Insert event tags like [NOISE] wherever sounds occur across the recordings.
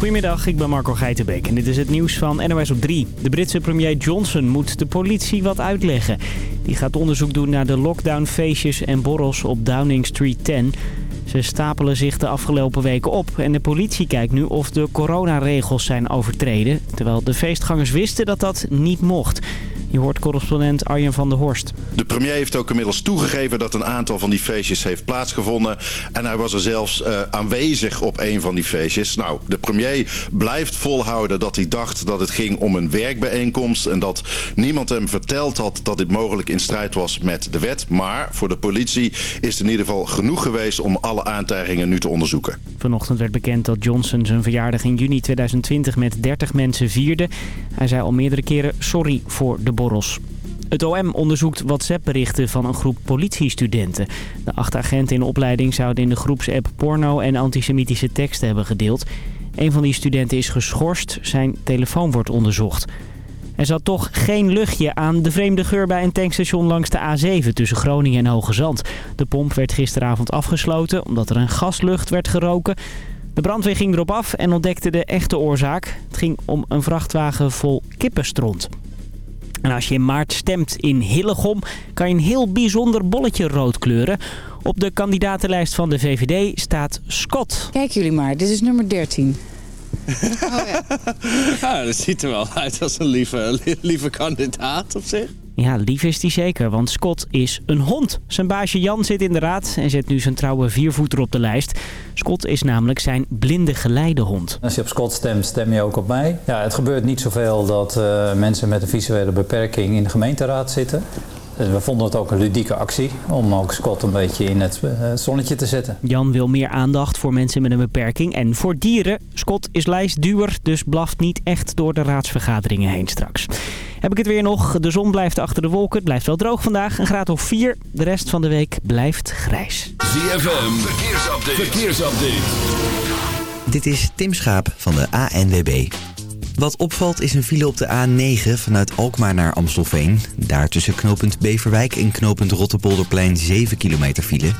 Goedemiddag, ik ben Marco Geitenbeek en dit is het nieuws van NOS op 3. De Britse premier Johnson moet de politie wat uitleggen. Die gaat onderzoek doen naar de lockdownfeestjes en borrels op Downing Street 10. Ze stapelen zich de afgelopen weken op en de politie kijkt nu of de coronaregels zijn overtreden. Terwijl de feestgangers wisten dat dat niet mocht. Je hoort correspondent Arjen van der Horst. De premier heeft ook inmiddels toegegeven dat een aantal van die feestjes heeft plaatsgevonden. En hij was er zelfs uh, aanwezig op een van die feestjes. Nou, de premier blijft volhouden dat hij dacht dat het ging om een werkbijeenkomst. En dat niemand hem verteld had dat dit mogelijk in strijd was met de wet. Maar voor de politie is het in ieder geval genoeg geweest om alle aantijgingen nu te onderzoeken. Vanochtend werd bekend dat Johnson zijn verjaardag in juni 2020 met 30 mensen vierde. Hij zei al meerdere keren sorry voor de Het OM onderzoekt WhatsApp-berichten van een groep politiestudenten. De acht agenten in opleiding zouden in de groepsapp porno en antisemitische teksten hebben gedeeld. Een van die studenten is geschorst, zijn telefoon wordt onderzocht. Er zat toch geen luchtje aan de vreemde geur bij een tankstation langs de A7 tussen Groningen en Hoge Zand. De pomp werd gisteravond afgesloten omdat er een gaslucht werd geroken. De brandweer ging erop af en ontdekte de echte oorzaak. Het ging om een vrachtwagen vol kippenstront. En als je in maart stemt in Hillegom, kan je een heel bijzonder bolletje rood kleuren. Op de kandidatenlijst van de VVD staat Scott. Kijk jullie maar, dit is nummer 13. Oh, ja. ja, dat ziet er wel uit als een lieve, lieve kandidaat op zich. Ja, lief is die zeker, want Scott is een hond. Zijn baasje Jan zit in de raad en zet nu zijn trouwe viervoeter op de lijst. Scott is namelijk zijn blinde geleidehond. Als je op Scott stemt, stem je ook op mij. Ja, het gebeurt niet zoveel dat uh, mensen met een visuele beperking in de gemeenteraad zitten. Dus we vonden het ook een ludieke actie om ook Scott een beetje in het uh, zonnetje te zetten. Jan wil meer aandacht voor mensen met een beperking en voor dieren. Scott is lijstduwer, dus blaft niet echt door de raadsvergaderingen heen straks. Heb ik het weer nog. De zon blijft achter de wolken. Het blijft wel droog vandaag. Een graad of 4. De rest van de week blijft grijs. ZFM. Verkeersupdate. Verkeersupdate. Dit is Tim Schaap van de ANWB. Wat opvalt is een file op de A9 vanuit Alkmaar naar Amstelveen. Daar tussen knooppunt Beverwijk en knooppunt Rotterpolderplein 7 kilometer file.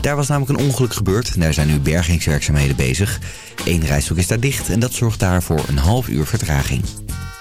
Daar was namelijk een ongeluk gebeurd. Daar zijn nu bergingswerkzaamheden bezig. Eén rijstrook is daar dicht en dat zorgt daarvoor een half uur vertraging.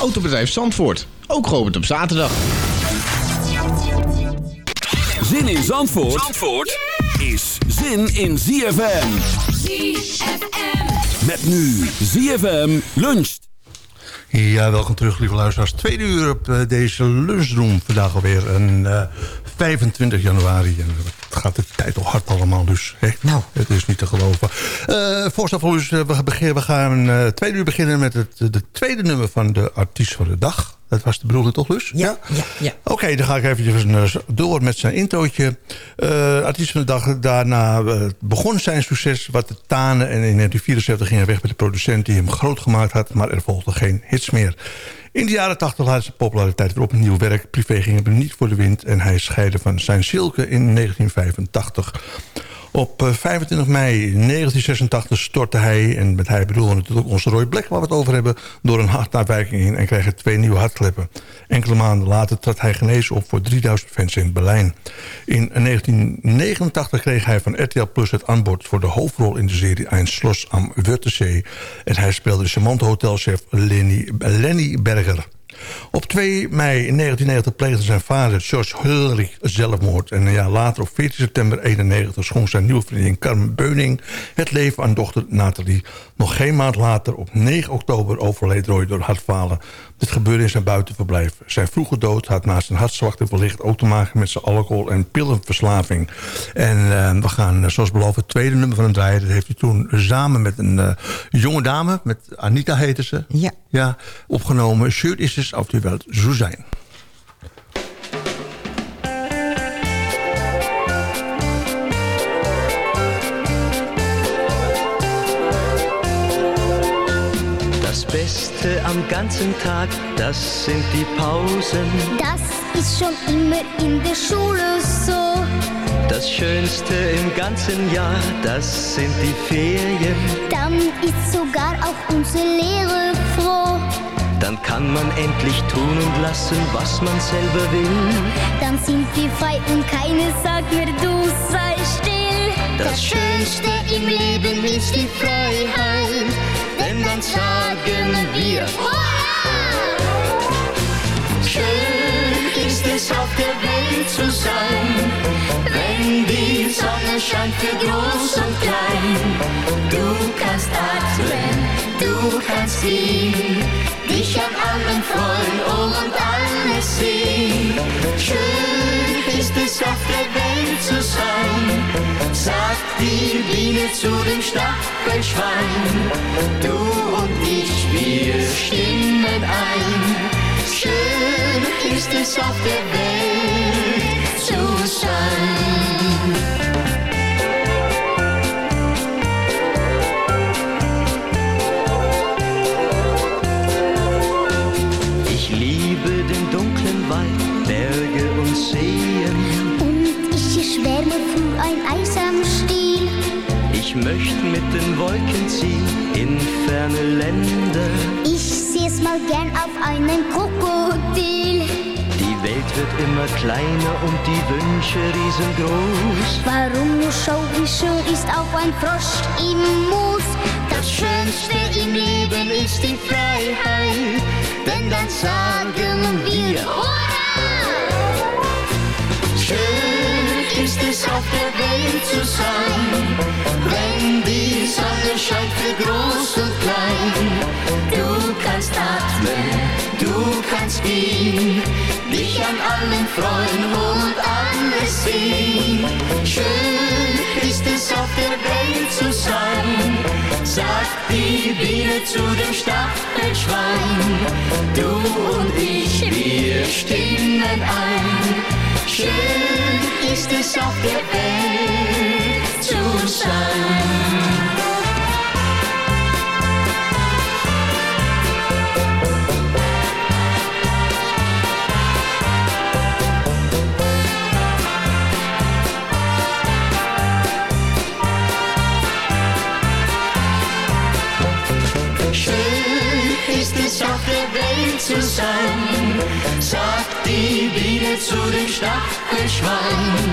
Autobedrijf Zandvoort. Ook geopend op zaterdag. Zin in Zandvoort, Zandvoort is zin in ZFM. ZFM. Met nu ZFM luncht. Ja, welkom terug, lieve luisteraars. Tweede uur op uh, deze lunchroom. Vandaag alweer een uh, 25 januari. En het gaat de tijd al hard allemaal, dus hè? Nou. het is niet te geloven. Uh, voorstel voor u, we, beginnen, we gaan uh, tweede uur beginnen met het de tweede nummer van de artiest van de dag. Dat was de bedoeling toch, Lus? Ja. ja, ja. Oké, okay, dan ga ik eventjes door met zijn introotje. Uh, artiest van de dag, daarna begon zijn succes wat te tanen... en in 1974 ging hij weg met de producent die hem groot gemaakt had... maar er volgden geen hits meer. In de jaren 80 laat zijn populariteit weer op een nieuw werk. Privé ging hem niet voor de wind en hij scheidde van zijn Silke in 1985. Op 25 mei 1986 stortte hij, en met hij bedoelen we natuurlijk onze Roy Black... waar we het over hebben, door een hartafwijking in... en kreeg hij twee nieuwe hartkleppen. Enkele maanden later trad hij genezen op voor 3000 fans in Berlijn. In 1989 kreeg hij van RTL Plus het aanbod... voor de hoofdrol in de serie Ein Schloss am Wörthersee. En hij speelde de charmante hotelchef Lenny, Lenny Berger... Op 2 mei 1990 pleegde zijn vader George Hulrich zelfmoord. En een jaar later, op 14 september 1991, schonk zijn nieuwe vriendin Carmen Beuning het leven aan dochter Nathalie. Nog geen maand later, op 9 oktober, overleed Roy door hartfalen. Dit gebeurde in zijn buitenverblijf. Zijn vroege dood had naast zijn hartzwakte wellicht ook te maken met zijn alcohol- en pillenverslaving. En uh, we gaan, zoals beloofd, het tweede nummer van hem draaien. Dat heeft hij toen samen met een uh, jonge dame, met Anita heette ze. Ja. Ja, opgenomen. Schön is es auf die Welt zo zijn. Am ganzen Tag, das sind die Pausen. Das ist schon immer in der Schule so. Das Schönste im ganzen Jahr, das sind die Ferien. Dann ist sogar auch unsere Lehre froh. Dann kann man endlich tun und lassen, was man selber will. Dann sind wir frei und keine sagt mir, du sei still. Das Schönste im Leben ist die Freiheit, denn dann sagen wir, Schön ist es auf der Welt zu sein, wenn die Sonne scheint für groß und klein. Du kannst atmen, du kannst gehen, dich an allem freuen und alles sehen. Schön ist es auf der Welt zu sein, sagt die Biene zu dem Stachelschwein. Du und ich, wir stimmen ein. Schön ist es auf der Welt zu sein. Ich liebe den dunklen Wald, Berge und Seen. Und ich schwärme für ein einsam Stiel. Ich möchte mit den Wolken ziehen in ferne Länder. Ich seh's mal gern auf einem Krokodil. Die Welt wird immer kleiner und die Wünsche riesengroß. Warum nur schau, wie schön ist auch ein Frosch im Moos. Das Schönste im Leben ist die Freiheit, denn dann sagen wir Schön es auf der Welt zu sein, wenn die Sonne scheint für groß und klein. Du kannst atmen, du kannst gehen, dich an allem freuen und alles sehen. Schön ist es auf der Welt zu sein, sagt die Biene zu dem Stachelschwein. Du und ich, wir stimmen ein. 天，一生小别悲，出神。Die Biene zu dem Stachelschwein.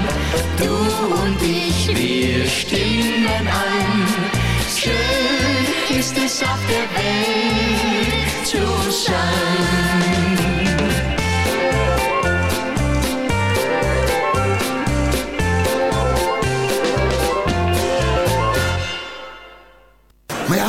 Du und ich, wir stimmen ein. Schön ist es auf der Welt zu sein.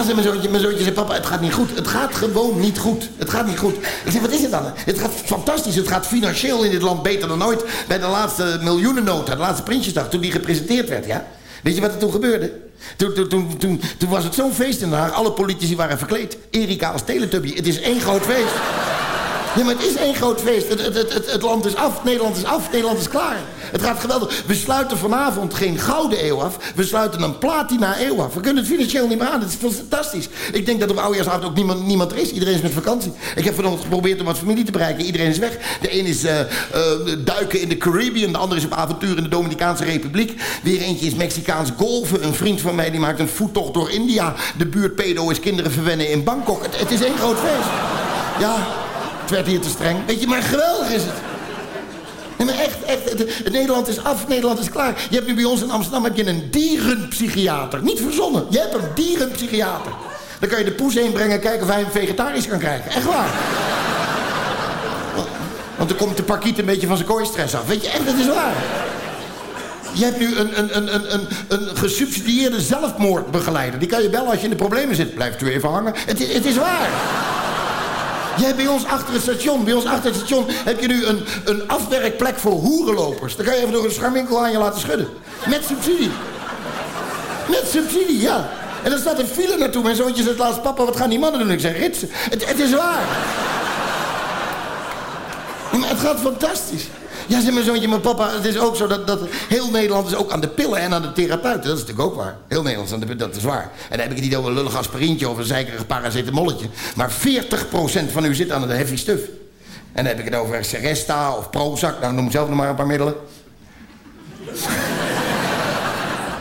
Zei mijn zoontje, mijn zei, papa, het gaat niet goed. Het gaat gewoon niet goed. Het gaat niet goed. Ik zeg, wat is het dan? Het gaat fantastisch. Het gaat financieel in dit land beter dan ooit. Bij de laatste miljoenennota, de laatste Prinsjesdag, toen die gepresenteerd werd, ja? Weet je wat er toen gebeurde? Toen, toen, toen, toen, toen was het zo'n feest in Den Haag. Alle politici waren verkleed. Erika als teletubby. Het is één groot feest. Ja, maar het is één groot feest. Het, het, het, land is af. Nederland is af. Nederland is klaar. Het gaat geweldig. We sluiten vanavond geen gouden eeuw af. We sluiten een platina eeuw af. We kunnen het financieel niet meer aan. Het is fantastisch. Ik denk dat op oudejaarsavond ook niemand, niemand er is. Iedereen is met vakantie. Ik heb vanochtend geprobeerd om wat familie te bereiken. Iedereen is weg. De een is uh, uh, duiken in de Caribbean. De ander is op avontuur in de Dominicaanse Republiek. Weer eentje is Mexicaans golven. Een vriend van mij die maakt een voettocht door India. De buurt pedo is kinderen verwennen in Bangkok. Het, het is één groot feest. Ja, werd hier te streng. Weet je, maar geweldig is het. Nee, maar echt, echt het, Nederland is af, Nederland is klaar. Je hebt nu bij ons in Amsterdam heb je een dierenpsychiater. Niet verzonnen, je hebt een dierenpsychiater. Dan kan je de poes heen brengen, kijken of hij hem vegetarisch kan krijgen. Echt waar. Want dan komt de parkiet een beetje van zijn kooistress af. Weet je, echt, dat is waar. Je hebt nu een, een, een, een, een, gesubsidieerde zelfmoordbegeleider. Die kan je bellen als je in de problemen zit. Blijft u even hangen. Het, het is waar. Hebt bij ons achter het station, bij ons achter het station... heb je nu een, een afwerkplek voor hoerenlopers. Dan kan je even door een scharminkel aan je laten schudden. Met subsidie. Met subsidie, ja. En dan staat een file naartoe. Mijn zoontje zegt laatst... Papa, wat gaan die mannen doen? Ik zeg, ritsen. Het, het is waar. Maar het gaat fantastisch. Ja, zeg mijn zoontje, mijn papa, het is ook zo dat, dat heel Nederland is ook aan de pillen en aan de therapeuten. Dat is natuurlijk ook waar. Heel Nederland aan de dat is waar. En dan heb ik het niet over een lullig aspirintje of een zeikerig paracetamolletje. Maar 40% van u zit aan de heavy stuff. En dan heb ik het over Seresta of Prozac. Nou, noem zelf nog maar een paar middelen. [LAUGHS]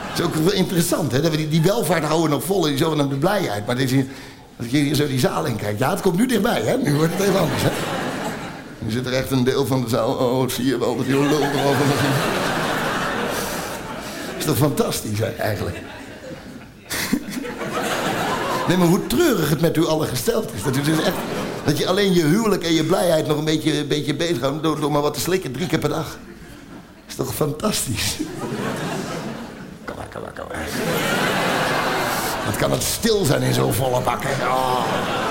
Het is ook wel interessant, hè? Dat we die, die welvaart houden nog vol en die zogenaamde blijheid. Maar als je zo die zaal in kijkt, ja, het komt nu dichtbij, hè? Nu wordt het even anders, hè? Nu zit er echt een deel van de zaal. Oh, zie je wel dat die lul erover is toch fantastisch, eigenlijk? Nee, maar hoe treurig het met u allen gesteld is. Dat, u dus dat je alleen je huwelijk en je blijheid nog een beetje, een beetje bezighoudt... Door, door maar wat te slikken, drie keer per dag. Is toch fantastisch? Kom maar, kom maar, kom. Wat kan het stil zijn in zo'n volle bak? Oh.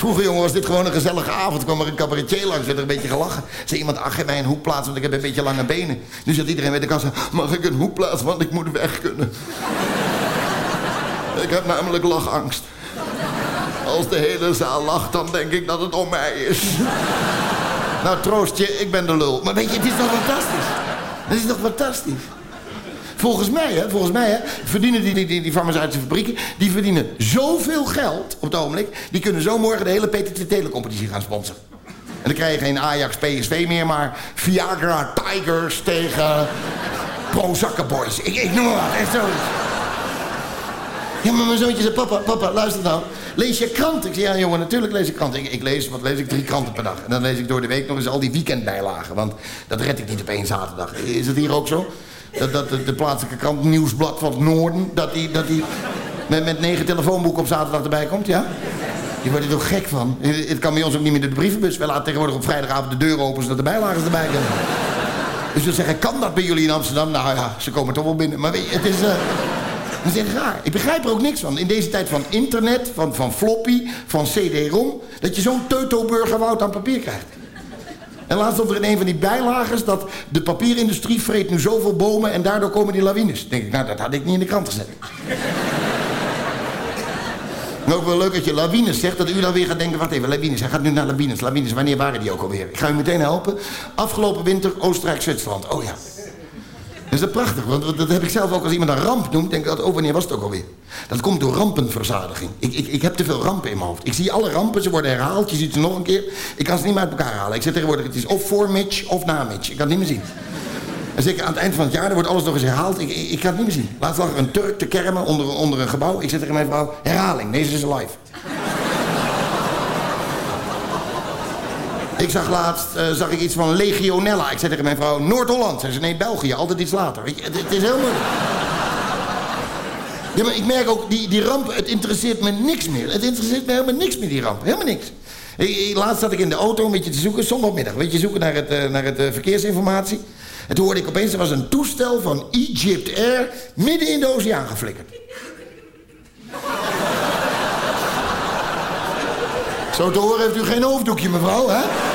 Vroeger, jongen, was dit gewoon een gezellige avond. kwam er een cabaretier langs, werd er een beetje gelachen. Zei iemand, ach, geef mij een hoek plaatsen, want ik heb een beetje lange benen. Nu zegt iedereen bij de kassa, mag ik een hoek plaatsen, want ik moet weg kunnen. [LAUGHS] ik heb namelijk lachangst. Als de hele zaal lacht, dan denk ik dat het om mij is. [LAUGHS] nou, troost je, ik ben de lul. Maar weet je, het is toch fantastisch? Het is toch fantastisch? Volgens mij, hè, volgens mij hè, verdienen die, die, die, farmaceutische fabrieken... die verdienen zoveel geld op het ogenblik... die kunnen zo morgen de hele PTT-telecompetitie gaan sponsoren. En dan krijg je geen Ajax PSV meer, maar Viagra Tigers tegen Pro Boys. Ik, ik noem maar echt zo. Ja, maar mijn zoontje zei, papa, papa, luister nou. Lees je krant? Ik zei, ja jongen, natuurlijk lees ik krant. Ik, ik lees, wat lees ik? Drie kranten per dag. En dan lees ik door de week nog eens al die weekendbijlagen. Want dat red ik niet op één zaterdag. Is het hier ook zo? Dat, dat de, plaatselijke krant Nieuwsblad van het Noorden... dat die, dat die met, met negen telefoonboeken op zaterdag erbij komt, ja? Je wordt er toch gek van? Het kan bij ons ook niet meer de brievenbus. We laten tegenwoordig op vrijdagavond de deur open... zodat de bijlagen erbij kunnen. Dus we zeggen, kan dat bij jullie in Amsterdam? Nou ja, ze komen toch wel binnen. Maar weet je, het is... Uh, is raar. Ik begrijp er ook niks van. In deze tijd van internet, van, van floppy, van cd-rom... dat je zo'n teutoburgerwoud aan papier krijgt. En laatst stond er in een van die bijlagers dat de papierindustrie vreet nu zoveel bomen en daardoor komen die lawines. Denk ik, nou, dat had ik niet in de krant gezet. [LAUGHS] En ook wel leuk dat je lawines zegt, dat u dan weer gaat denken... wacht even, lawines, hij gaat nu naar lawines. Lawines, wanneer waren die ook alweer? Ik ga u meteen helpen. Afgelopen winter Oostenrijk-Zwitserland. Oh ja. Dat is dat prachtig, want dat heb ik zelf ook als iemand een ramp noemt... denk ik dat, oh, wanneer was het ook alweer? Dat komt door rampenverzadiging. Ik, ik, ik heb te veel rampen in mijn hoofd. Ik zie alle rampen, ze worden herhaald, je ziet ze nog een keer. Ik kan ze niet meer uit elkaar halen. Ik zeg tegenwoordig, het is of voor Mitch of na Mitch. Ik kan het niet meer zien. En zeker aan het eind van het jaar, dan wordt alles nog eens herhaald. Ik, ik, ik kan het niet meer zien. Laatst lag er een Turk te kermen onder, onder een gebouw. Ik zeg tegen mijn vrouw, herhaling, deze is live. Ik zag laatst uh, zag ik iets van Legionella. Ik zei tegen mijn vrouw, Noord-Holland. Zei ze, nee, België, altijd iets later. Weet je, het, is heel moeilijk. Ja, maar ik merk ook, die, die ramp, het interesseert me niks meer. Het interesseert me helemaal niks meer, die ramp. Helemaal niks. Ik, laatst zat ik in de auto een beetje te zoeken, zondagmiddag. Weet je, zoeken naar het, uh, naar het uh, verkeersinformatie. En toen hoorde ik opeens, er was een toestel van Egypt Air... midden in de oceaan geflikkerd. Zo te horen heeft u geen hoofddoekje, mevrouw, hè?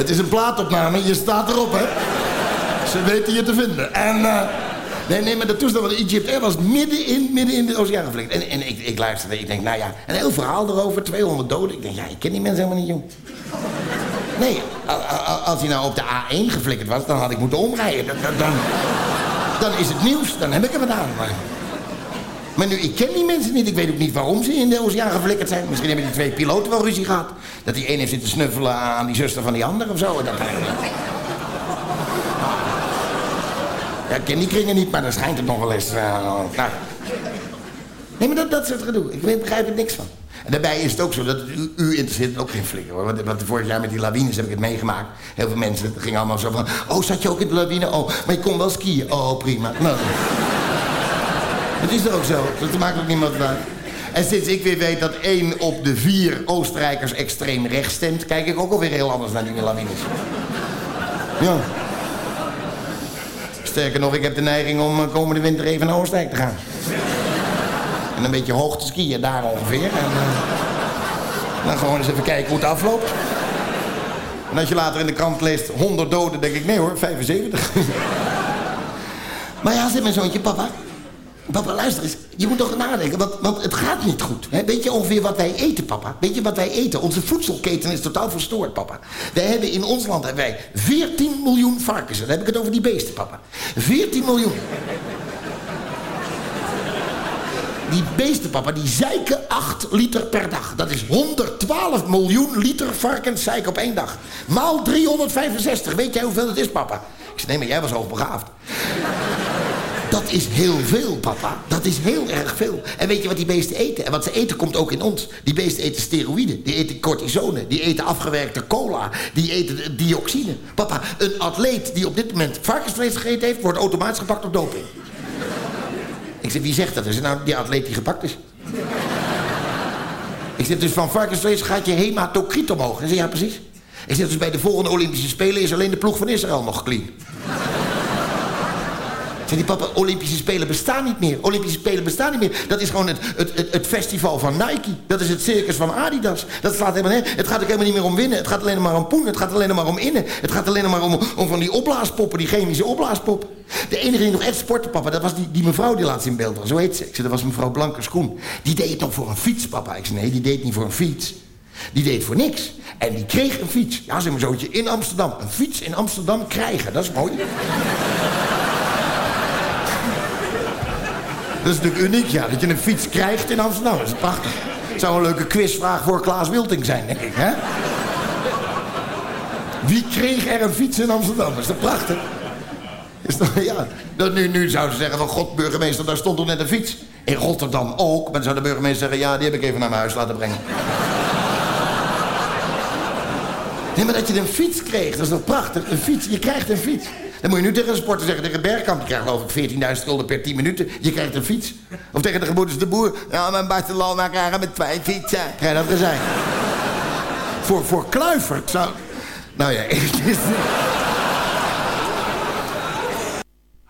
Het is een plaatopname, je staat erop, hè? Ze weten je te vinden. En, uh, nee, nee, maar de toestel van Egypt Air was midden in, midden in de oceaan geflikt. En, en ik, ik luisterde, ik denk, nou ja, een heel verhaal erover, 200 doden. Ik denk, ja, ik ken die mensen helemaal niet, jong. Nee, als hij nou op de A1 geflikkerd was, dan had ik moeten omrijden. Dan, dan, is het nieuws, dan heb ik hem gedaan. Maar nu, ik ken die mensen niet. Ik weet ook niet waarom ze in de oceaan geflikkerd zijn. Misschien hebben die twee piloten wel ruzie gehad. Dat die een heeft zitten snuffelen aan die zuster van die ander of zo. Dat, ja, ik ken die kringen niet, maar dan schijnt het nog wel eens. Nou. Nee, maar dat, dat soort gedoe. Ik begrijp er niks van. En daarbij is het ook zo dat u, u interesseert ook geen flikker hoor. Want, want vorig jaar met die lawines heb ik het meegemaakt. Heel veel mensen gingen allemaal zo van... Oh, zat je ook in de lawine? Oh, maar je kon wel skiën. Oh, prima. Nou, het is ook zo. Dat maakt ook niemand uit. En sinds ik weer weet dat één op de vier Oostenrijkers extreem rechts stemt... kijk ik ook alweer heel anders naar die lawines. Ja. Sterker nog, ik heb de neiging om eh, komende winter even naar Oostenrijk te gaan. En een beetje hoog te skiën, daar ongeveer. En uh, dan gewoon eens even kijken hoe het afloopt. En als je later in de krant leest 100 doden, denk ik nee hoor, 75. [LAUGHS] Maar ja, zegt mijn zoontje, papa... Papa, luister eens. Je moet toch nadenken, want, want het gaat niet goed. Hè? Weet je ongeveer wat wij eten, papa? Weet je wat wij eten? Onze voedselketen is totaal verstoord, papa. Wij hebben in ons land hebben wij 14 miljoen varkens. Dan heb ik het over die beesten, papa. 14 miljoen. Die beesten, papa, die zeiken 8 liter per dag. Dat is 112 miljoen liter varkenszeik op één dag. Maal 365. Weet jij hoeveel dat is, papa? Ik zei, nee, maar jij was hoogbegaafd. Dat is heel veel, papa. Dat is heel erg veel. En weet je wat die beesten eten? En wat ze eten komt ook in ons. Die beesten eten steroïden. Die eten cortisone. Die eten afgewerkte cola. Die eten dioxine. Papa, een atleet die op dit moment varkensvlees gegeten heeft... wordt automatisch gepakt op doping. [LAUGHS] Ik zeg, wie zegt dat? Is het nou die atleet die gepakt is? Ik zeg, dus van varkensvlees gaat je hematocriet omhoog. Hij zegt, ja, precies. Ik zeg, dus bij de volgende Olympische Spelen... is alleen de ploeg van Israël nog clean. Die papa, Olympische Spelen bestaan niet meer. Olympische Spelen bestaan niet meer. Dat is gewoon het, het, het, festival van Nike. Dat is het circus van Adidas. Dat slaat helemaal neer. Het gaat ook helemaal niet meer om winnen. Het gaat alleen maar om poen. Het gaat alleen maar om innen. Het gaat alleen maar om, van die opblaaspoppen, die chemische opblaaspoppen. De enige die nog echt sportte, papa, dat was die, die mevrouw die laatst in beeld was. Zo heet ze. Ik dat was mevrouw Blanke Schoen. Die deed het nog voor een fiets, papa. Ik zei, nee, die deed niet voor een fiets. Die deed voor niks. En die kreeg een fiets. Ja, zeg maar zootje, in Amsterdam. Een fiets in Amsterdam krijgen, dat is mooi. Dat is natuurlijk uniek, ja. Dat je een fiets krijgt in Amsterdam. Dat is prachtig. Het zou een leuke quizvraag voor Klaas Wilting zijn, denk ik, hè? Wie kreeg er een fiets in Amsterdam? Dat is toch prachtig? Is toch, ja. Dat nu, nu zouden ze zeggen van, god, burgemeester, daar stond toch net een fiets. In Rotterdam ook. Maar dan zou de burgemeester zeggen, ja, die heb ik even naar mijn huis laten brengen. Nee, maar dat je een fiets kreeg, dat is toch prachtig? Een fiets, je krijgt een fiets. Dan moet je nu tegen een sporter zeggen, tegen Bergkamp... je krijgt geloof ik 14.000 gulden per 10 minuten. Je krijgt een fiets. Of tegen de gebroeders de boer... ja, mijn Barcelona krijgen met twee fietsen. Krijg je dat gezegd? voor, voor Kluivert zou... Nou ja, [LAUGHS]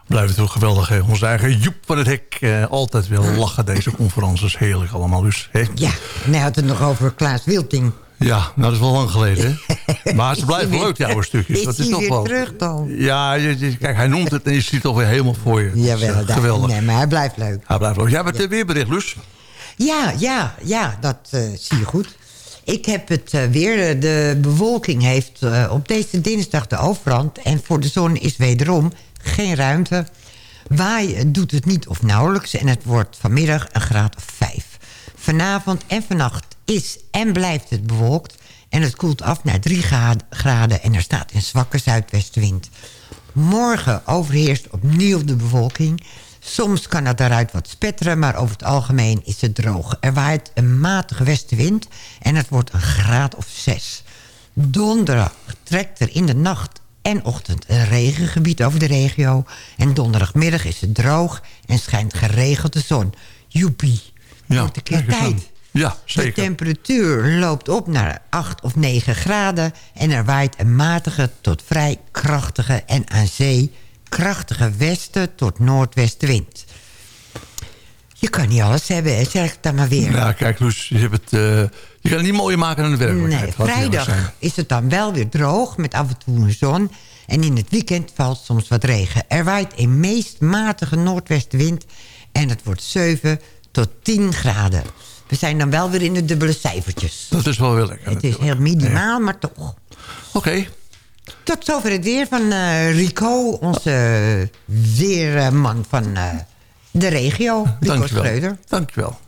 Blijft toch geweldig, hè? Onze eigen Joep van het Hek. Eh, altijd wel lachen, deze conferences. Heerlijk allemaal, dus. Hè? Ja, hij had het nog over Klaas Wilting. Ja, nou, dat is wel lang geleden. hè? [LAUGHS] maar ze blijven leuk, jouw stukjes. Is dat is toch weer wel... terug dan? Ja, je, je- kijk, hij noemt het en je ziet het toch weer helemaal voor je. Jawel, Dat is, eh, geweldig. Nee, maar hij blijft leuk. Hij blijft leuk. Jij hebt het weerbericht, Lus. Ja, ja, ja, dat eh, zie je goed. Ik heb het eh, weer. De bewolking heeft op deze dinsdag de overhand. En voor de zon is wederom geen ruimte. Waaien doet het niet of nauwelijks. En het wordt vanmiddag een graad of vijf. Vanavond en vannacht is en blijft het bewolkt. En het koelt af naar 3 graden. En er staat een zwakke zuidwestenwind. Morgen overheerst opnieuw de bewolking. Soms kan het daaruit wat spetteren, maar over het algemeen is het droog. Er waait een matige westenwind en het wordt een graad of zes. Donderdag trekt er in de nacht en ochtend een regengebied over de regio. En donderdagmiddag is het droog en schijnt geregeld de zon. Joepie, Ja, wordt een keer tijd. Ja, De zeker. temperatuur loopt op naar 8 of 9 graden... en er waait een matige tot vrij krachtige en aan zee... krachtige westen tot noordwestenwind. Je kan niet alles hebben, hè, zeg ik dan maar weer. Ja, kijk, Lus, je, hebt het, eh, je kan het niet mooier maken dan de werkelijkheid. Nee, vrijdag is het dan wel weer droog met af en toe een zon. En in het weekend valt soms wat regen. Er waait een meest matige noordwestenwind. En het wordt 7 tot 10 graden. We zijn dan wel weer in de dubbele cijfertjes. Dat is wel weer lekker. Het is heel minimaal, maar toch. Oké. Tot zover het weer van eh, Rico, onze eh, weerman van eh, de regio. Rico Dankjewel. Schreuder. Dankjewel.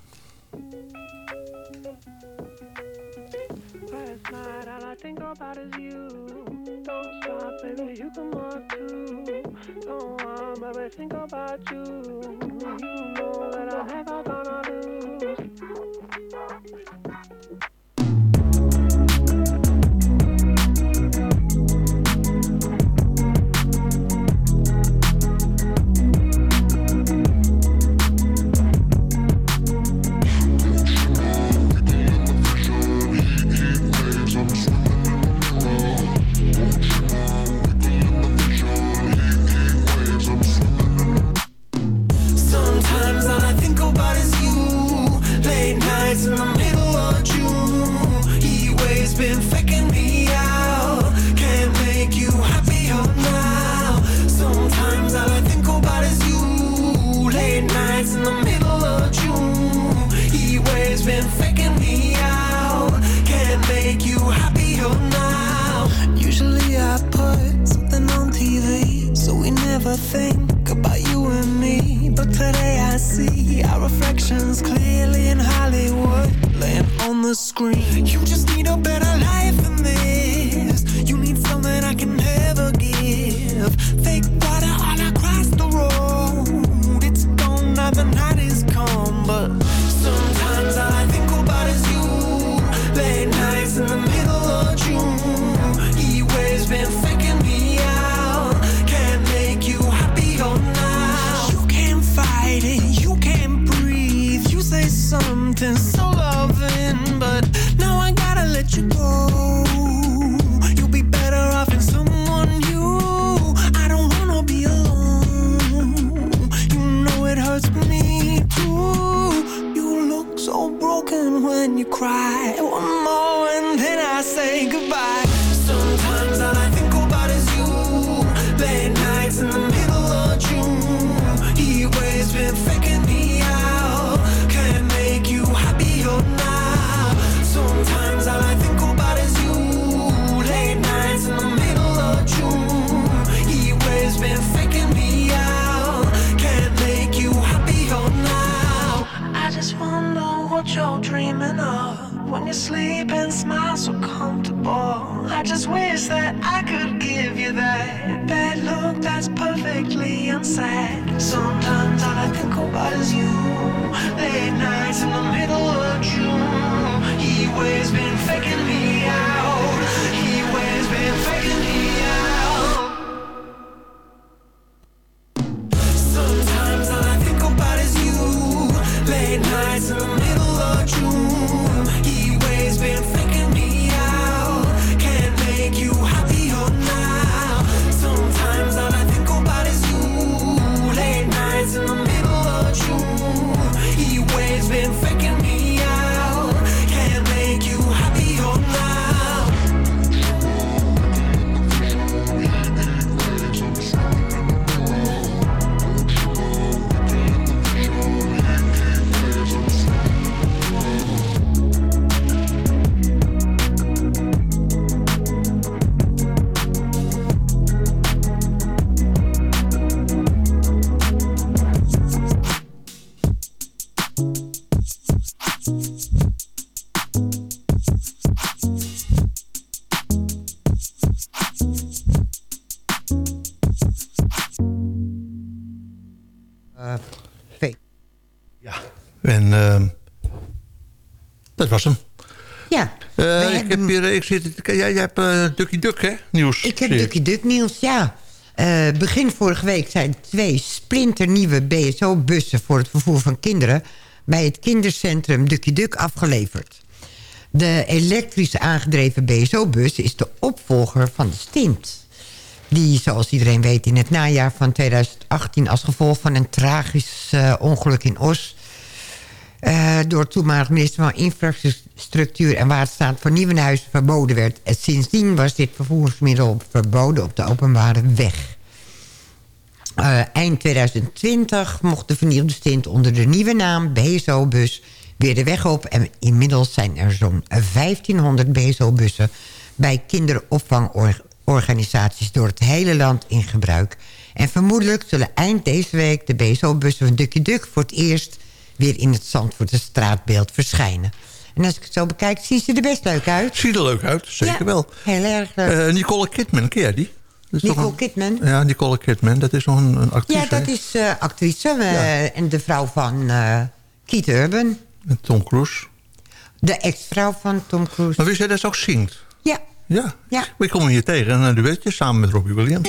Sometimes Thank you. Screen. You just need a ik, zit, jij, jij hebt eh Ducky Duck, hè? Nieuws. Ik heb Ducky Duck nieuws, ja. Eh, begin vorige week zijn twee splinternieuwe BSO-bussen... voor het vervoer van kinderen... bij het kindercentrum Ducky Duck afgeleverd. De elektrisch aangedreven BSO-bus is de opvolger van de Stint. Die, zoals iedereen weet, in het najaar van 2018... als gevolg van een tragisch eh, ongeluk in Os... eh, door toenmalig minister van Infrastructuur en Waterstaat van Nieuwenhuizen verboden werd. En sindsdien was dit vervoersmiddel verboden op de openbare weg. Eh, eind 2020 mocht de vernieuwde stint onder de nieuwe naam BSO-bus weer de weg op. En inmiddels zijn er zo'n 1500 BSO-bussen bij kinderopvangorganisaties door het hele land in gebruik. En vermoedelijk zullen eind deze week de BSO-bussen van Ducky Duck voor het eerst weer in het Zandvoortse straatbeeld verschijnen. En als ik het zo bekijk, zien ze er best leuk uit. Ziet er leuk uit, zeker Ja, wel. Heel erg leuk. Eh, Nicole Kidman, ken jij die? Nicole een- Kidman? Ja, Nicole Kidman, dat is nog een, een actrice. Ja, dat is eh, actrice eh, en de vrouw van Keith Urban. En Tom Cruise. De ex-vrouw van Tom Cruise. Maar wist jij dat ze ook zingt? Ja. Ja. Ja. Maar ik kom hem hier tegen, een duetje samen met Robbie Williams.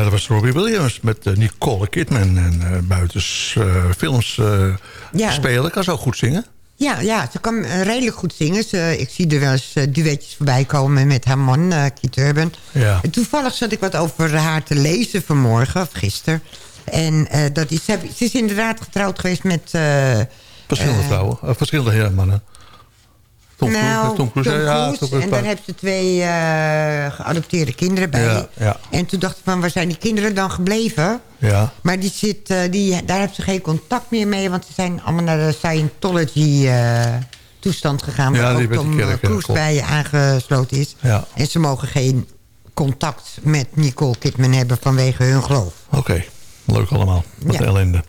Ja, dat was Robbie Williams met eh, Nicole Kidman. En eh buitens eh, films Ja. spelen. Kan ze ook goed zingen. Ja, ja, ze kan redelijk goed zingen. Ze, ik zie er wel eens duetjes voorbij komen met haar man, eh Keith Urban. Ja. En toevallig zat ik wat over haar te lezen vanmorgen, of gisteren. En dat is, ze, ze is inderdaad getrouwd geweest met... Verschillende vrouwen. verschillende heren, mannen. Tom Cruise. nou, Tom Cruise. ja, Cruise. Tom Cruise. en daar heeft ze twee eh, geadopteerde kinderen bij. Ja, ja. En toen dacht ik van, waar zijn die kinderen dan gebleven? Ja. Maar die zit, eh, die, daar heeft ze geen contact meer mee... want ze zijn allemaal naar de Scientology-toestand gegaan... Ja, waar die ook Tom kerk, eh, ja, Cruise bij aangesloten is. En ze mogen geen contact met Nicole Kidman hebben vanwege hun geloof. Oké, leuk allemaal. Wat ellende.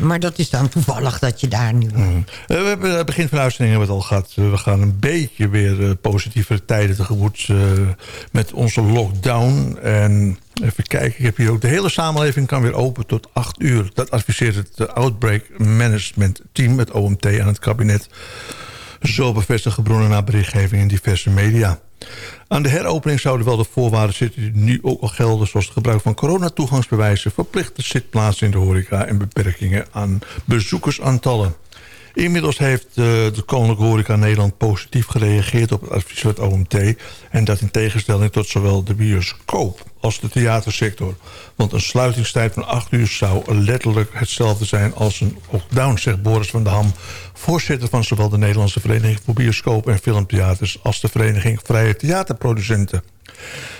Maar dat is dan toevallig dat je daar nu... Mm. Eh, we hebben het begin van de uitzending al gehad. Eh, we gaan een beetje weer eh, positievere tijden tegemoet eh, met onze lockdown. En even kijken, ik heb hier ook de hele samenleving kan weer open tot 8 uur. Dat adviseert het eh, Outbreak Management Team, het OMT aan het kabinet. Zo bevestigen bronnen na berichtgeving in diverse media. Aan de heropening zouden wel de voorwaarden zitten die nu ook al gelden... zoals het gebruik van coronatoegangsbewijzen... verplichte zitplaatsen in de horeca... en beperkingen aan bezoekersaantallen. Inmiddels heeft eh, de Koninklijke Horeca Nederland positief gereageerd op het advies van het OMT. En dat in tegenstelling tot zowel de bioscoop als de theatersector. Want een sluitingstijd van 8 uur zou letterlijk hetzelfde zijn als een lockdown, zegt Boris van der Ham. Voorzitter van zowel de Nederlandse Vereniging voor Bioscoop en Filmtheaters als de Vereniging Vrije Theaterproducenten.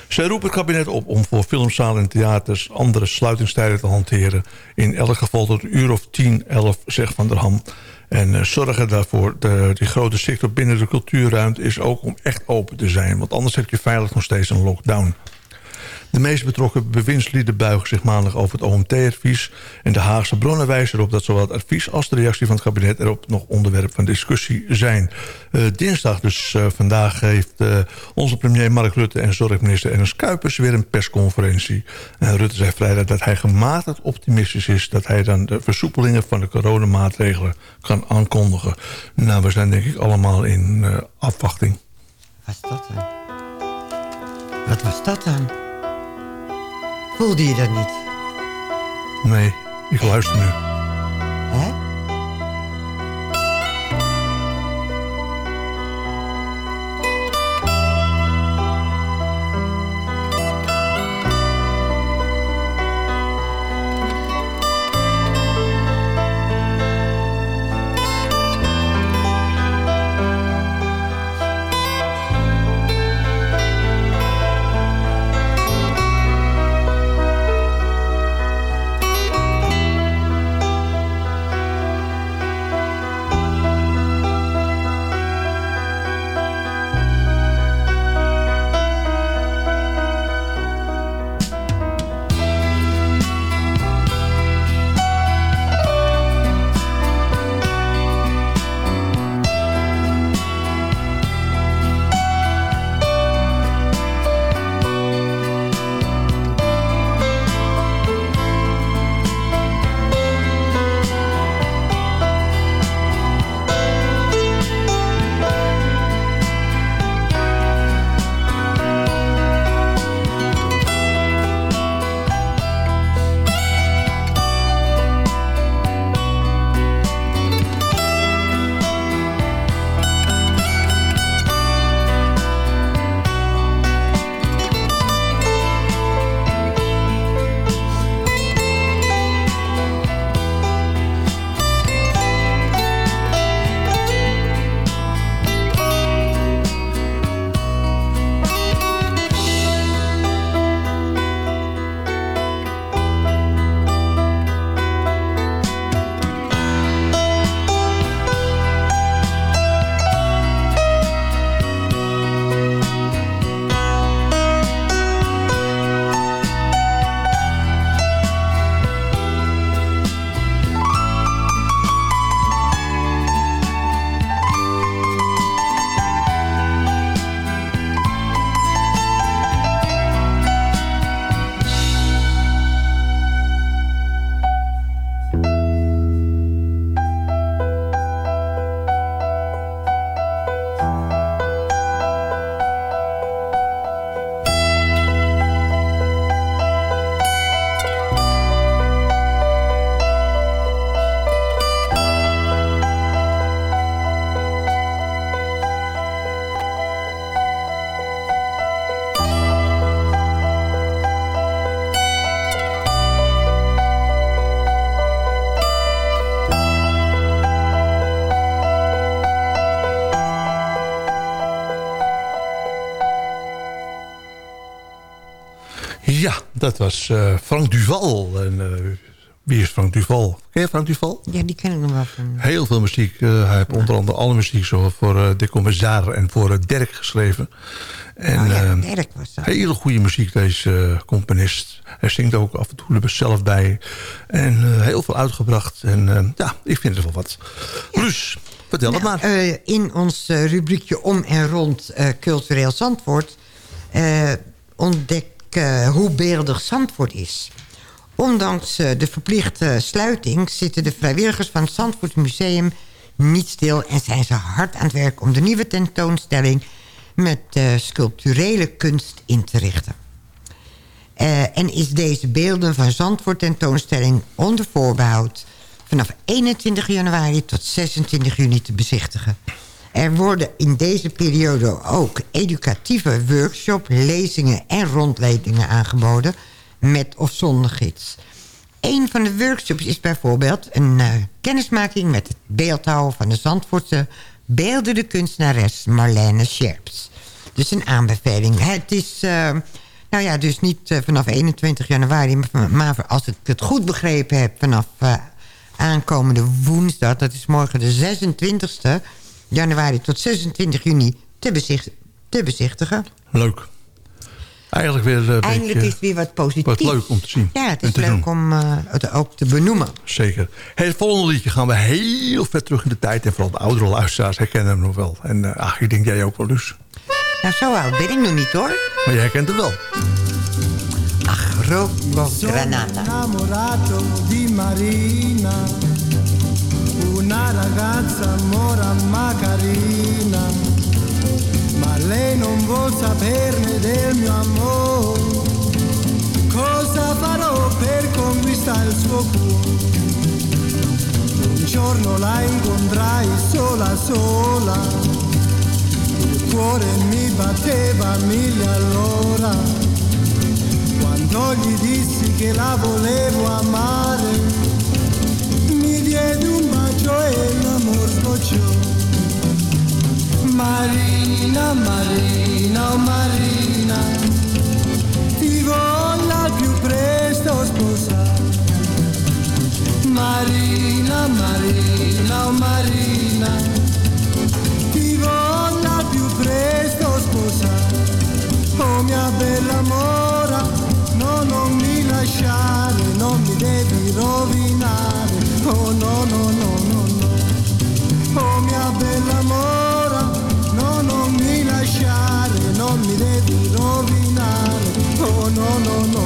Zij roepen het kabinet op om voor filmzalen en theaters andere sluitingstijden te hanteren. In elk geval tot een uur of 10, 11, zegt Van der Ham. En eh, zorgen daarvoor, de, die grote sector binnen de cultuurruimte is ook om echt open te zijn. Want anders heb je veilig nog steeds een lockdown. De meest betrokken bewindslieden buigen zich maandag over het OMT-advies. En de Haagse bronnen wijzen erop dat zowel het advies als de reactie van het kabinet erop nog onderwerp van discussie zijn. Eh, dinsdag, dus eh, vandaag, heeft eh, onze premier Mark Rutte en zorgminister Ernst Kuipers weer een persconferentie. En Rutte zei vrijdag dat hij gematigd optimistisch is dat hij dan de versoepelingen van de coronamaatregelen kan aankondigen. Nou, we zijn denk ik allemaal in afwachting. Wat was dat dan? Wat was dat dan? Voelde je dat niet? Nee, ik luister nu. Hè? Dat was eh, Frank Duval. En, eh, wie is Frank Duval? Ken je Frank Duval? Ja, die ken ik nog wel van. Heel veel muziek. Eh, hij heeft onder andere alle muziek zo voor uh, De Commissaire en voor Dirk geschreven. En, oh ja, uh, Dirk was dat. Hele goede muziek, deze componist. Hij zingt ook af en toe er zelf bij. En heel veel uitgebracht. En ja, ik vind het wel wat. Ja. Luus, vertel nou, het maar. in ons rubriekje Om en Rond Cultureel Zandvoort... ontdek hoe beeldig Zandvoort is... Ondanks de verplichte sluiting zitten de vrijwilligers van het Zandvoort Museum niet stil... en zijn ze hard aan het werk om de nieuwe tentoonstelling met uh, sculpturele kunst in te richten. En is deze beelden van Zandvoort tentoonstelling onder voorbehoud... vanaf 21 januari tot 26 juni te bezichtigen. Er worden in deze periode ook educatieve workshops, lezingen en rondleidingen aangeboden met of zonder gids. Een van de workshops is bijvoorbeeld een uh, kennismaking met het beeldhouwen van de Zandvoortse beeldende kunstenares Marlene Scherps. Dus een aanbeveling. Het is, uh, nou ja, dus niet uh, vanaf 21 januari, maar, als ik het goed begrepen heb, vanaf aankomende woensdag, dat is morgen de 26e januari tot 26 juni, te, bezicht, te bezichtigen. Leuk. Eigenlijk weer een Eindelijk beetje, is het weer wat positief. Wat leuk om te zien. Ja, het is leuk doen. om uh, het ook te benoemen. Zeker. Hey, het volgende liedje gaan we heel ver terug in de tijd. En vooral de oudere luisteraars herkennen hem nog wel. En uh, ach, ik denk jij ook wel, dus. Nou, zo oud ben ik nog niet, hoor. Maar jij herkent hem wel. Ach, Rocco Granata. di Marina Una ragazza mora ma carina ma lei non vuol saperne del mio amore. Cosa farò per conquistare il suo cuore? Un giorno la incontrai sola sola, il cuore mi batteva mille all'ora. Quando gli dissi che la volevo amare, mi diede un bacio e l'amor sbocciò. Marina, Marina, oh Marina, ti voglio al più presto sposare. Marina, Marina, oh Marina, ti voglio al più presto sposare. Oh mia bella mora, no, non mi lasciare, non mi devi rovinare. Oh no, no, no, mia bella mora, no, non mi lasciare, non mi devi rovinare. Oh no, no, no.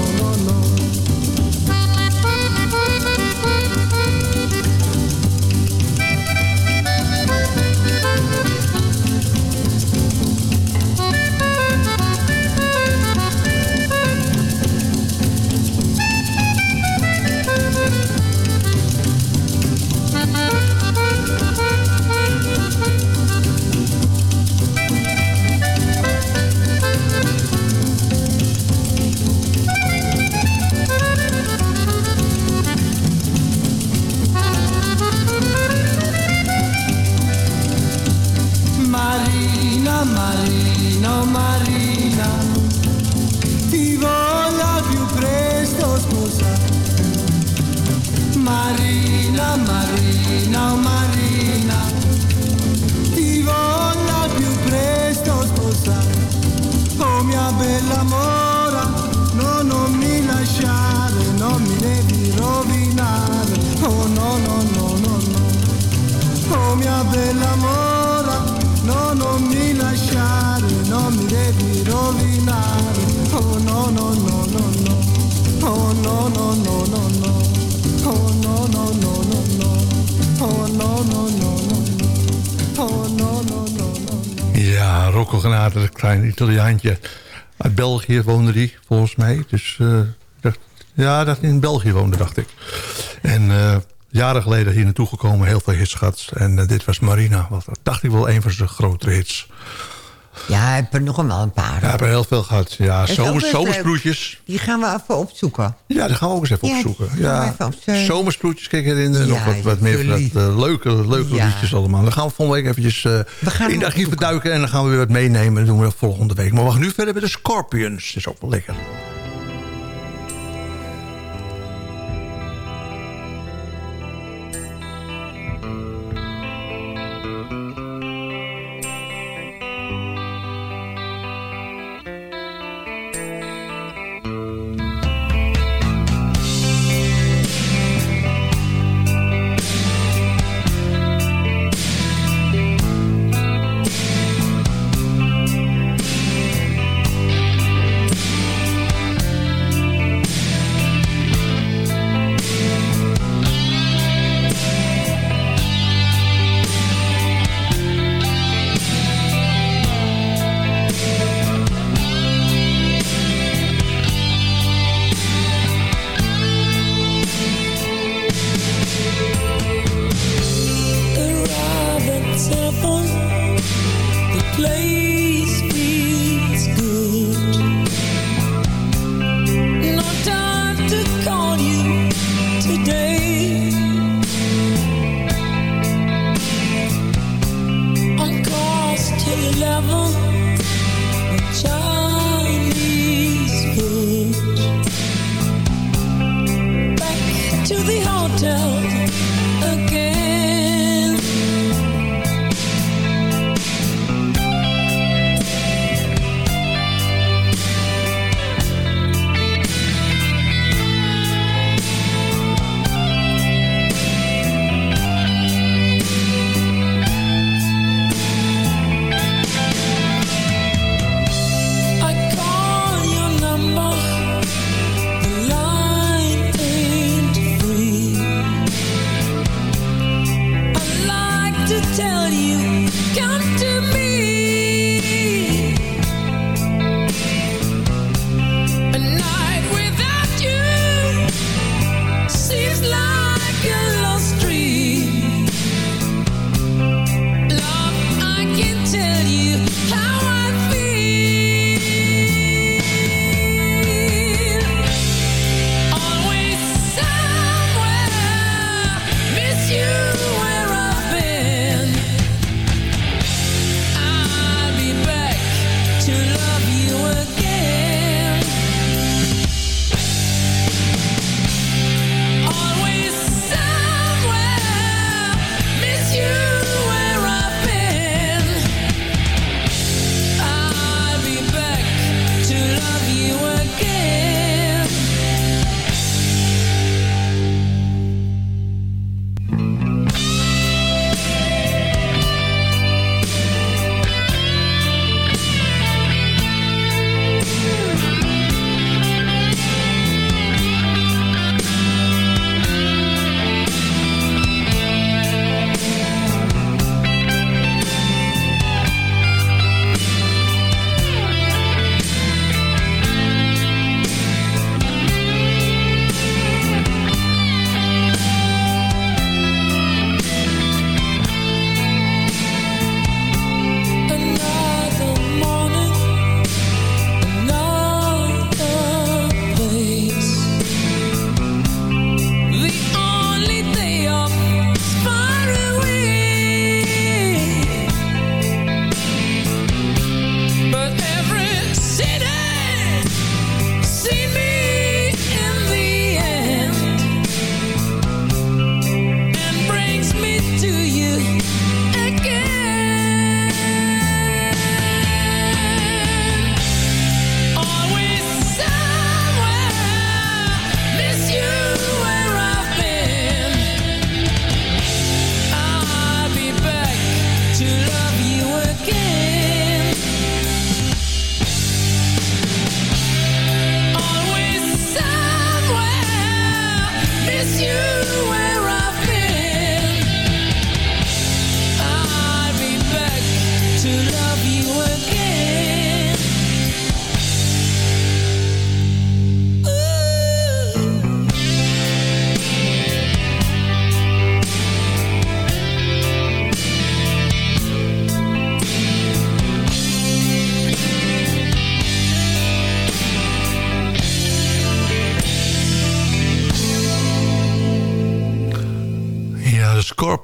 Italiaantje. Uit België woonde die, volgens mij. Dus uh, dacht, ja, dat in België woonde, dacht ik. En uh, jaren geleden hier naartoe gekomen, heel veel hits gehad. En uh, dit was Marina, wat dacht ik wel een van zijn grotere hits. Ja, hij heeft er nog wel een paar. We hebben heel veel gehad. Ja, Dat zomers, zomersproetjes. Die gaan we even opzoeken. Ja, dat gaan we ook eens even Ja, opzoeken. die Ja, even opzoeken. zomersproetjes, kijk herinneren. Ja, nog wat, wat meer van dat, eh, leuke, leuke Ja. liedjes allemaal. Dan gaan we volgende week eventjes eh, in de archieven duiken. En dan gaan we weer wat meenemen. Dat doen we volgende week. Maar we gaan nu verder met de Scorpions. Dat is ook wel lekker.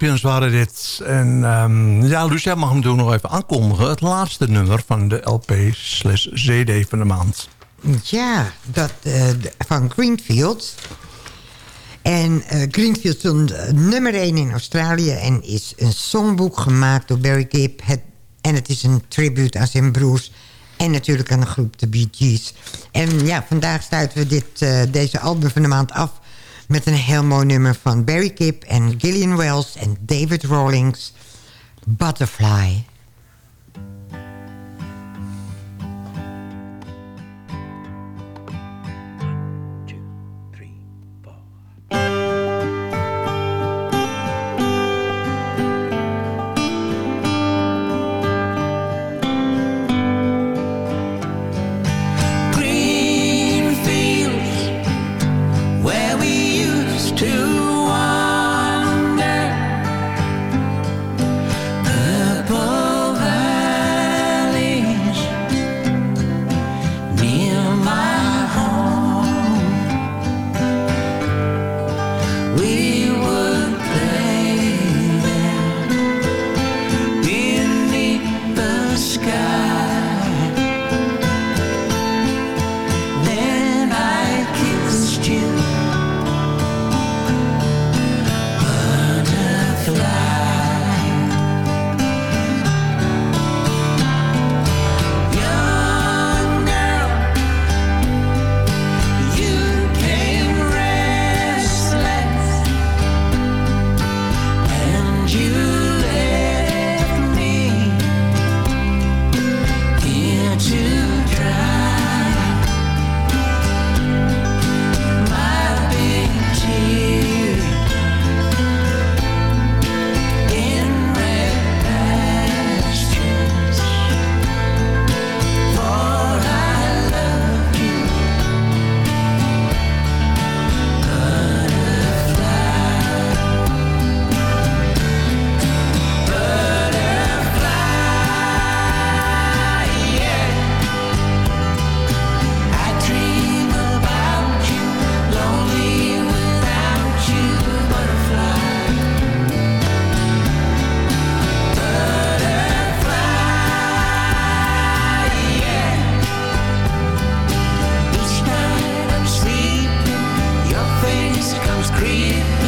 Scorpions waren dit. En ehm, ja, Lucia mag hem toen nog even aankondigen. Het laatste nummer van de LP slash CD van de maand. Ja, dat, eh, van Greenfield. En eh, Greenfield stond eh, nummer 1 in Australië... en is een songboek gemaakt door Barry Gibb. Het, en het is een tribute aan zijn broers... en natuurlijk aan de groep de Bee Gees. En ja, vandaag sluiten we dit, deze album van de maand af... met een heel mooi nummer van Barry Gibb en Gillian Wells... en David Rawlings, Butterfly... creep.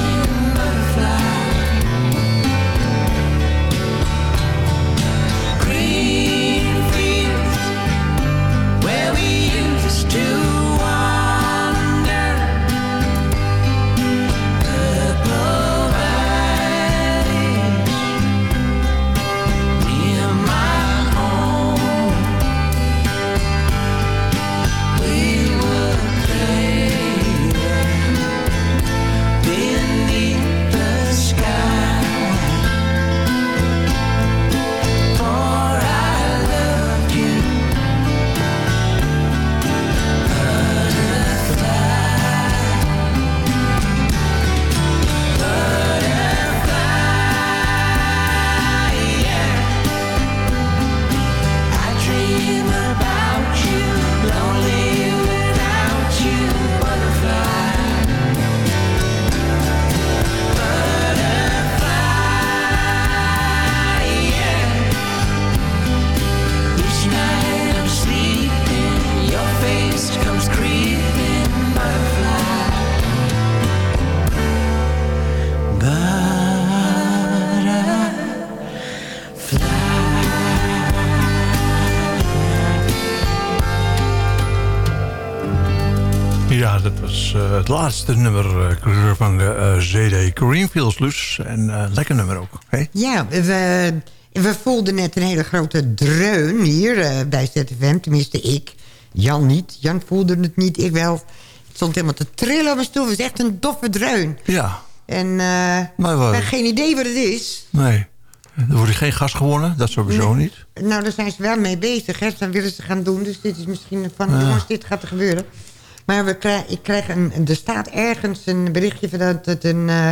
Laatste nummer eh, van de eh, CD Greenfields Lus. En eh, lekker nummer ook. Ja, we, we voelden net een hele grote dreun hier bij ZFM. Tenminste, ik. Jan niet. Jan voelde het niet, ik wel. Het stond helemaal te trillen op mijn stoel. Het was echt een doffe dreun. Ja. En Maar ik waar- heb geen idee wat het is. Nee. Er wordt geen gas gewonnen, dat sowieso niet. Nou, daar zijn ze wel mee bezig. Hè. Dat willen ze gaan doen. Dus dit is misschien van... Ja. Jongens, dit gaat er gebeuren. Maar we krijg, ik krijg een, er staat ergens een berichtje... van dat het een, eh,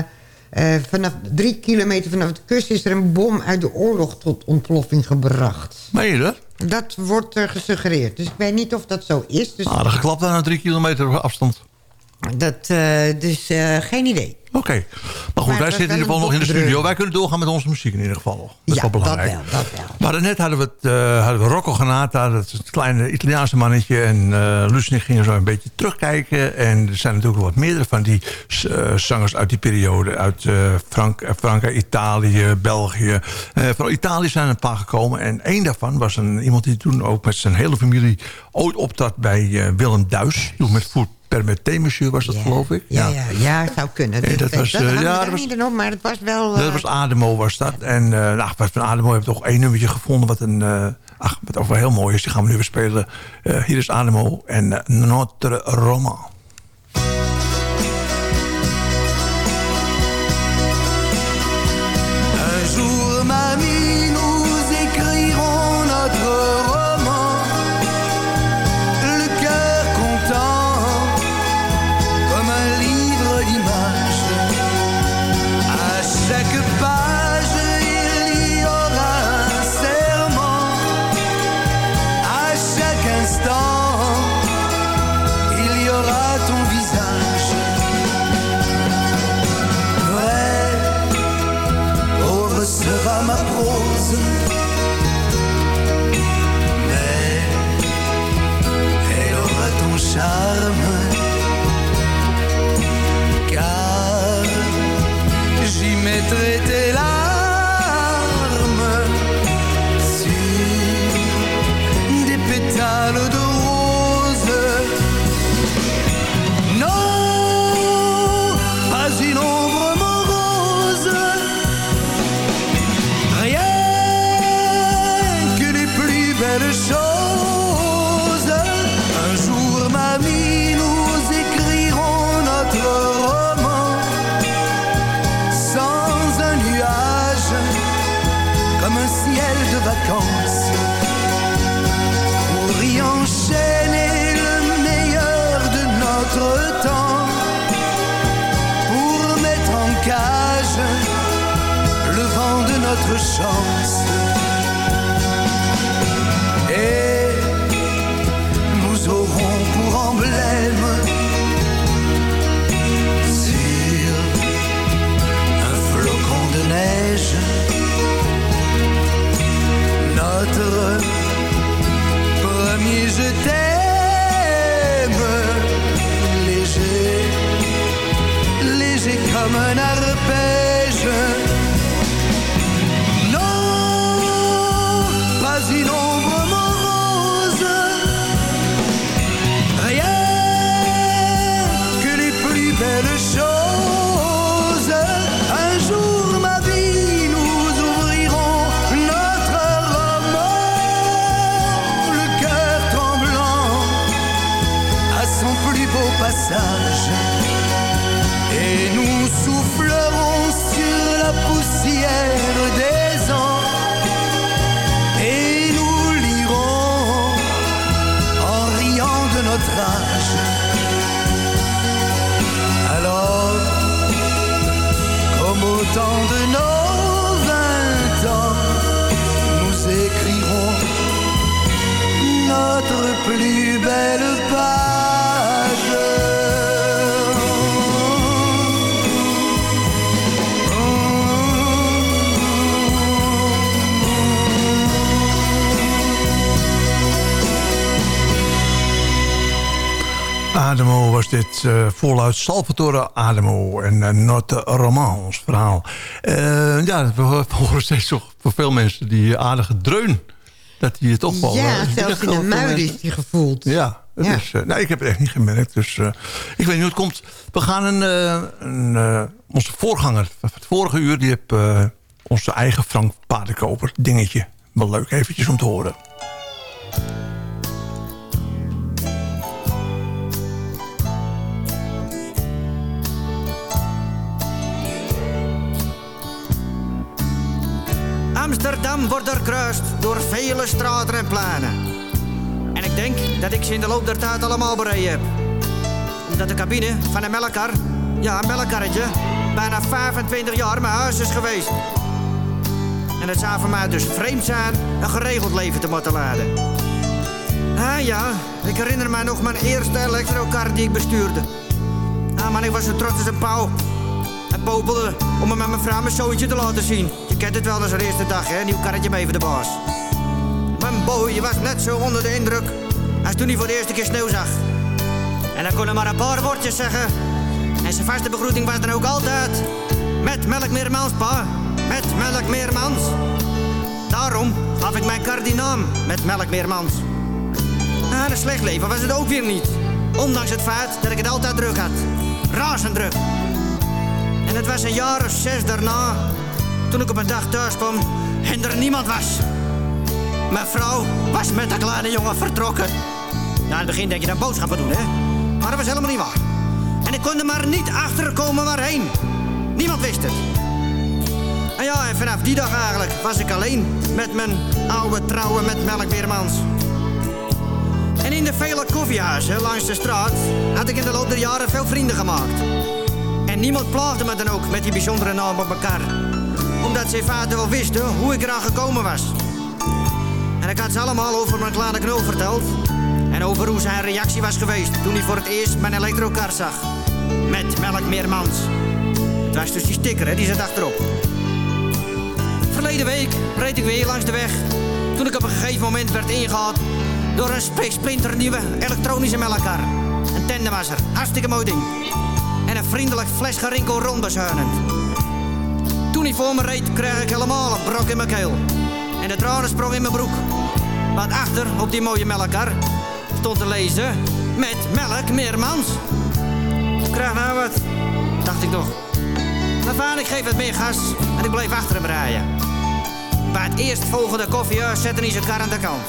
eh, vanaf drie kilometer vanaf de kust... is er een bom uit de oorlog tot ontploffing gebracht. Meen je dat? Dat wordt er gesuggereerd. Dus ik weet niet of dat zo is. Dus, Ah, dat geklapt aan drie kilometer afstand. Dat, eh, dus eh, geen idee. Oké. Maar goed, Maar wij zitten in ieder geval wel nog in de studio. Wij kunnen doorgaan met onze muziek in ieder geval. nog. Dat is Ja, wel dat belangrijk. wel, dat wel. Maar net hadden we, het, eh, hadden we Rocco Granata, dat is het kleine Italiaanse mannetje. En uh, gingen zo een beetje terugkijken. En er zijn natuurlijk wat meerdere van die zangers uit die periode. Uit Frank, Frankrijk, Italië, België. Vooral Italië zijn er een paar gekomen. En één daarvan was een, iemand die toen ook met zijn hele familie ooit optrad bij Willem Duis. Toen met Food Permetté, monsieur, was dat geloof ik. Ja, ja, ja, zou kunnen. Dat was, dat eh, ja, dat was- niet op, maar het was wel... Dat eh, was Ademo was dat. En eh nou, van Ademo we toch één nummertje gevonden... wat, een, ach, wat ook wel heel mooi is. Die gaan we nu weer spelen. Hier is Ademo en Notre Roman. Eh, voluit Salvatore Ademo en uh, Not Romans verhaal. Eh, ja, we horen steeds toch voor veel mensen die aardige dreun. Dat die het toch wel... Ja, eh, zelfs in de mensen- is die gevoeld. Ja, Ja. Is, eh, nou, ik heb het echt niet gemerkt. Dus eh, ik weet niet hoe het komt. We gaan een... eh, een eh, onze voorganger van het vorige uur... die heeft eh, onze eigen Frank Paardenkoper dingetje. Wel leuk eventjes om te horen. Amsterdam wordt doorkruist door vele straten en planen. En ik denk dat ik ze in de loop der tijd allemaal bereden heb. Omdat de cabine van een melkkar, ja een melkkarretje, bijna 25 jaar mijn huis is geweest. En het zou voor mij dus vreemd zijn een geregeld leven te moeten leiden. Ah ja, ik herinner mij nog mijn eerste elektrokar die ik bestuurde. Ah man, ik was zo trots als een pauw. En popelde om me met mijn vrouw mijn zoontje te laten zien. Je kent het wel, is de eerste dag, hè? Nieuw karretje mee voor de baas. Mijn boy was net zo onder de indruk als toen hij voor de eerste keer sneeuw zag. En hij kon er maar een paar woordjes zeggen. En zijn vaste begroeting was dan ook altijd... Met melk pa. Met melk meermans. Daarom gaf ik mijn kar die naam. Met melk meermans. Een slecht leven was het ook weer niet. Ondanks het feit dat ik het altijd druk had. Razend druk. En het was een jaar of zes daarna, toen ik op een dag thuis kwam en er niemand was. Mijn vrouw was met de kleine jongen vertrokken. Nou, in het begin denk je dat boodschappen doen, hè? Maar dat was helemaal niet waar. En ik kon er maar niet achterkomen waarheen. Niemand wist het. En ja, en vanaf die dag eigenlijk was ik alleen met mijn oude trouwe met melkweermans. En in de vele koffiehuizen langs de straat had ik in de loop der jaren veel vrienden gemaakt. Niemand plaagde me dan ook met die bijzondere naam op elkaar. Omdat in feite wel wisten hoe ik eraan gekomen was. En ik had ze allemaal over mijn kleine knul verteld. En over hoe zijn reactie was geweest toen hij voor het eerst mijn elektrokar zag. Met melk meermans. Het was dus die sticker, die zat achterop. Verleden week reed ik weer langs de weg. Toen ik op een gegeven moment werd ingehaald door een sp- splinternieuwe elektronische melkkar. Een tandemwasser, hartstikke mooi ding. Vriendelijk flesgerinkel rondbezuinend. Toen hij voor me reed, kreeg ik helemaal een brok in mijn keel. En de tranen sprongen in mijn broek. Want achter, op die mooie melkkar, stond te lezen... Met melk meermans. Krijg nou wat, dacht ik nog. Maar vader, ik geef het meer gas en ik bleef achter hem rijden. Bij het eerstvolgende koffiehuis zette hij zijn kar aan de kant.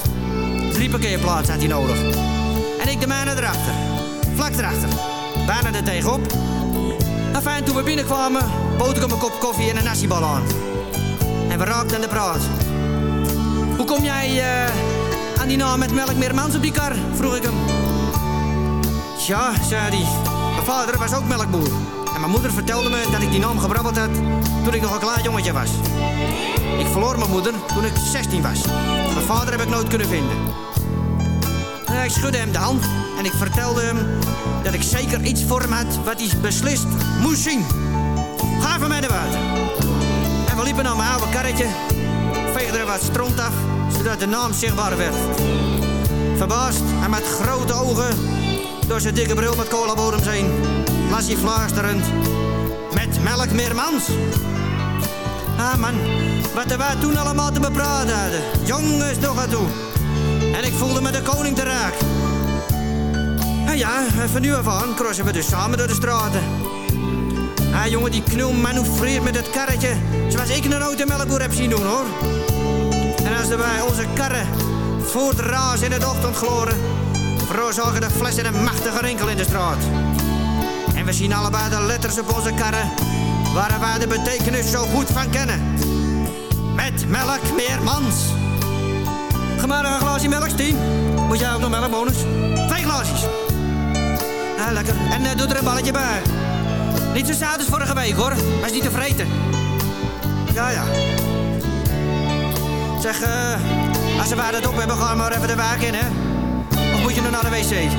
Drie parkeerplaatsen had hij nodig. En ik de mijne erachter. Vlak erachter. Bijna er tegenop. Enfin, toen we binnenkwamen, bood ik hem een kop koffie en een nasi-bal aan. En we raakten aan de praat. Hoe kom jij eh, aan die naam met melk meermans op die kar? Vroeg ik hem. Tja, zei hij. Mijn vader was ook melkboer. En mijn moeder vertelde me dat ik die naam gebrabbeld had toen ik nog een klein jongetje was. Ik verloor mijn moeder toen ik 16 was. Mijn vader heb ik nooit kunnen vinden. Eh, Ik schudde hem de hand en ik vertelde hem dat ik zeker iets voor hem had wat hij beslist moest zien. Ga van mij naar buiten. En we liepen naar mijn oude karretje, veegden er wat stront af, zodat de naam zichtbaar werd. Verbaasd en met grote ogen, door zijn dikke bril met colabodems heen, las hij fluisterend. Met melk meermans. Ah man, wat er wij toen allemaal te bepraten hadden. Jongens nog aan toe. En ik voelde me de koning te raak. Ja, van nu af aan crossen we dus samen door de straten. Ah jongen, die knul manoeuvreert met het karretje zoals ik een melkboer heb zien doen hoor. En als bij onze karren voortrazen in het ochtendgloren, veroorzaken de flessen een machtige rinkel in de straat. En we zien allebei de letters op onze karren, waar wij de betekenis zo goed van kennen. Met melk meer mans. Ga maar een glaasje melk, Stien. Moet jij ook nog melk, bonus? Twee glaasjes. Lekker. En eh, doe er een balletje bij. Niet zo zout als vorige week, hoor. Hij is niet te vreten. Ja, ja. Zeg, eh, als we dat op hebben, gaan we maar even de wijk in, hè? Of moet je nog naar de wc?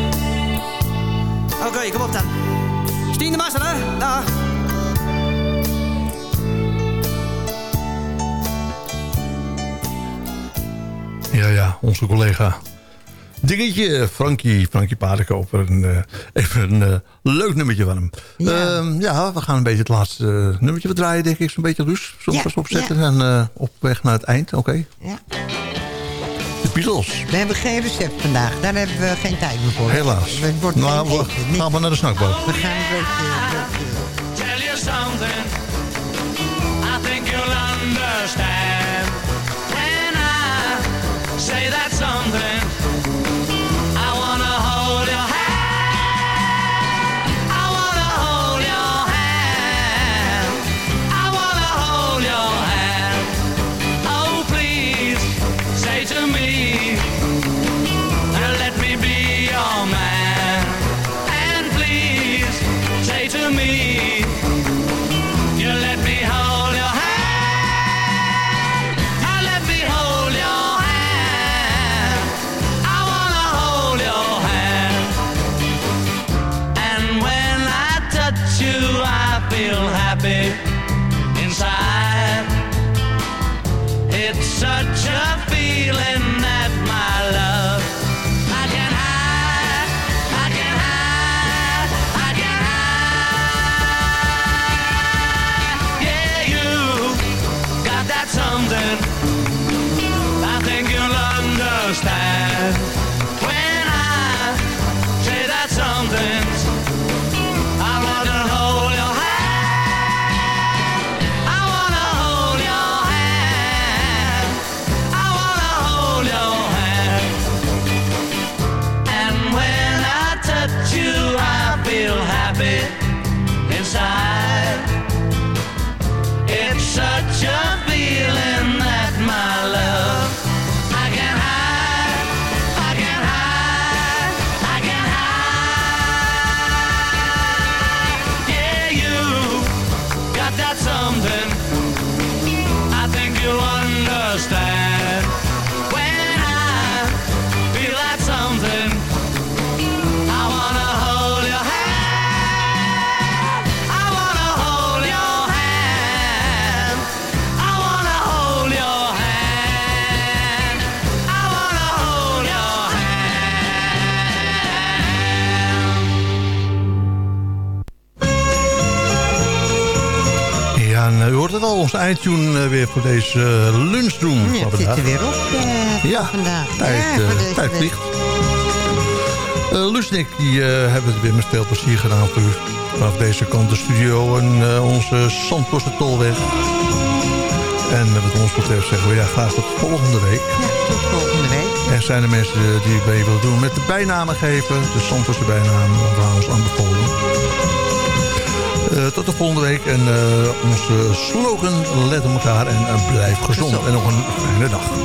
Oké, kom op dan. Stien de Masser, hè? Dag. Ja, ja, onze collega. Dingetje, Frankie, Frankie Paardenkoper. Een, eh, even een eh, leuk nummertje van hem. Ja. ja, we gaan een beetje het laatste eh, nummertje draaien, denk ik. Zo'n beetje rust. Zullen we Ja, opzetten ja. en eh, op weg naar het eind, oké? Ja. De Beatles. We hebben geen recept vandaag. Daar hebben we geen tijd meer voor. Helaas. Het wordt Nou, we eten. Gaan maar naar de snackboot. We gaan een beetje... tell you something I think you'll understand when I say that something. Onze iTunes eh, weer voor deze eh, lunchroom Ja, van het zit vandaag. er weer op eh, Ja, vandaag. Tijd, ja, deze tijd vliegt. Ik die, eh, hebben het weer met veel plezier gedaan voor u. Vanaf deze kant de studio en onze Zandvoortse Tolweg. En wat ons betreft zeggen we ja, graag tot volgende week. Tot volgende week. Er zijn er mensen die mee willen doen met de bijnamen geven. De Zandvoortse bijnamen, gaan ons aanbevolen. Eh, tot de volgende week. En eh, onze slogan, let op elkaar en eh, blijf gezond. En nog een fijne dag.